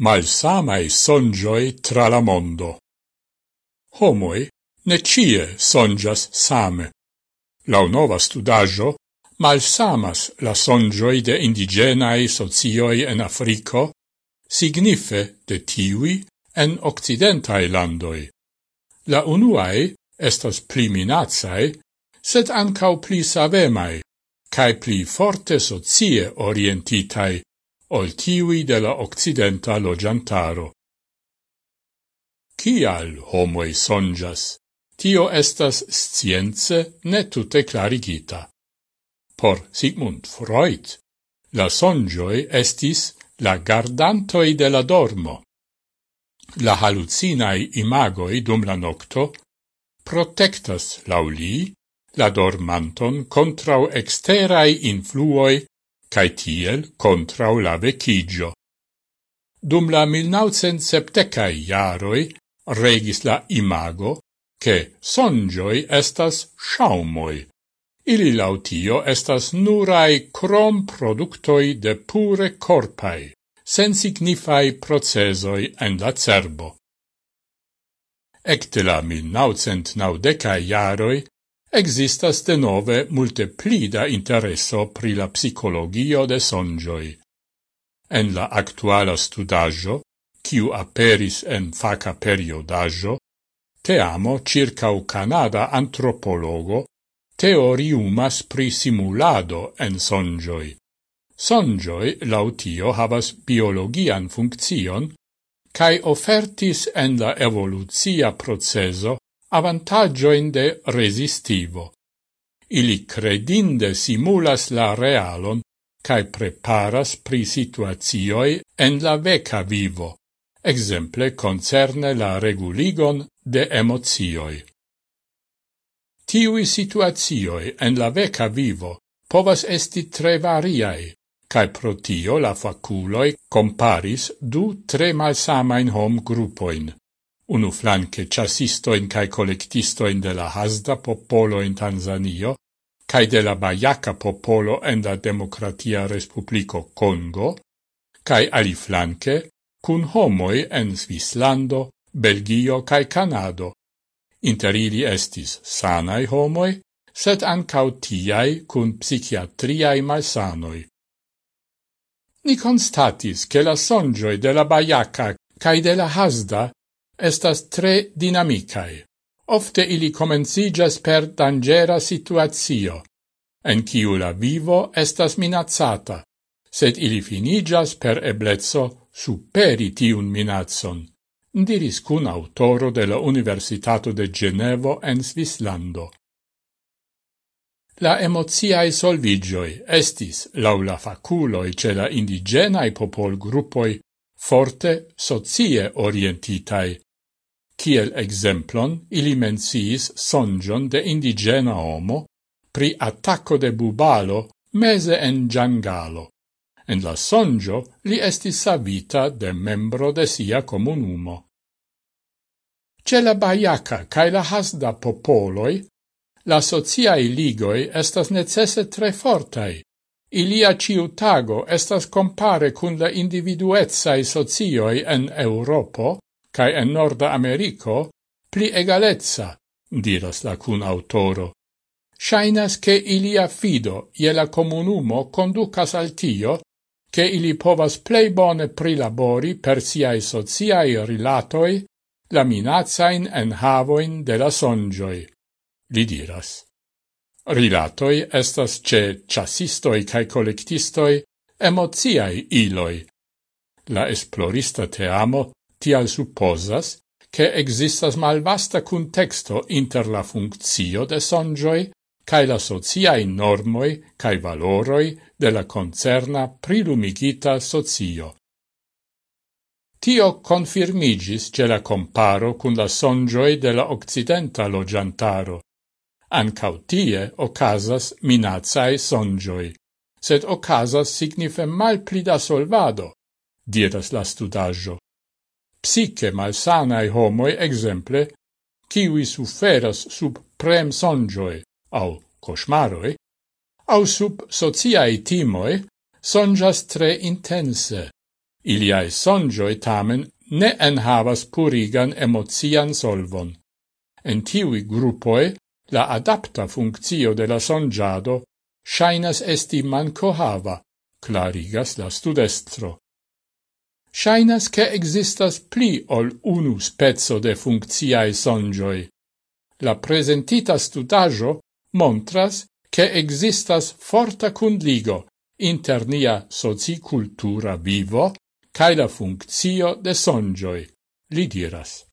malsamai songioi tra la mondo. Homoi ne cie songias same. La nova studaggio, malsamas la songioi de indigenae socioi en Africo, signife de tiui en occidentae landoi. La unuae estas pli minazae, sed ancau pli savemae, cae pli forte socie orientitae, ol ciui de la occidenta logiantaro. Cial homoi sonjas, tio estas science ne tute clarigita. Por Sigmund Freud, la sonjoi estis la gardantoi de la dormo. La halucinai imagoi dum la nocto protectas lauli la dormanton contrau exterai influoi cae tiel contrau la vecigio. Dum la 1970 iaroi regis la imago che songioi estas shaumoi. Ili lautio estas nurai crom productoi de pure corpai, sen signifai procesoi en la cerbo. Ecte la 1990 iaroi existas denove multe plida intereso pri la psicologio de sonjoi. En la actuala studaggio, kiu aperis en faca periodaggio, teamo u Canada antropologo teoriumas pri simulado en sonjoi. Sonjoi lautio havas biologian funkcion, cae ofertis en la evoluzia proceso avantagioin de resistivo. Ili credinde simulas la realon cae preparas pri situazioi en la veca vivo, exemple concerne la reguligon de emozioi. Tiui situazioi en la veca vivo povas esti tre variae, cae pro tio la faculoi comparis du tre malsamain hom grupoin unu flanque chasistoin cae collectistoin de la Hazda popolo in Tanzanio, cae de la Bajaka popolo en la Democratia Respublico Congo, cae aliflanque cun homoi en Svislando, Belgio cae Canado. Inter ili estis sanai homoi, sed ancau tiai cun psichiatriai malsanoi. Ni constatis che la songioi de la Bayaka cae de la Hazda estas tre dinamicae. Ofte ili comencigas per dangera situazio, en ciu la vivo estas minazzata, sed ili finigas per eblezzo superi tiun minazzon, diris cun autoro de la Universitato de Genevo en Svislando. La emoziae solvigioi estis, laula faculoi ce la indigenae popol gruppoi, forte socie orientitae, Kiel exemplon, ili menciis sonjon de indigena homo pri attacco de bubalo mese en giangalo. En la sonjo li estis savita de membro de sia comunumo. Ce la Baiaca cae la Hasda popoloi, la sociai ligoi estas necesse tre fortai. Ilia ciutago estas compare cun la individuetsae socioi en Europo, cae en Norda Americo pli egalezza, diras la cun autoro. Shainas che ilia fido je la comunumo conducas al tio, che ili povas plei bone prilabori per siae sociae rilatoi la minazain en havoin de la sonjoi. li diras. Rilatoi estas ce chassistoi cae collectistoi emoziai iloi. La esplorista teamo tial supposas che existas malvasta contexto inter la funzio de sonjoi cae la sociae normoi cae valoroi de la concerna prilumigita socio. Tio confirmigis ce la comparo cun la sonjoi de la occidenta logiantaro. Ancau tie ocasas minazae sonjoi, sed ocasas signife mal plida solvado, diras la studaggio psiche malsanae homoi exemple, kiwi suferas sub prem sonjoe au cosmaroe, au sub sociae timoi, sonjas tre intense. Iliae songioi tamen ne enhavas purigan emozian solvon. En tiwi gruppoi, la adapta funccio de la songiado shainas esti manco hava, clarigas la studestro. Shainas che existas pli ol unu spezzo de funcciae songioi. La presentita studajo montras che existas forta cundligo inter nia socicultura vivo cae la funccio de songioi, li diras.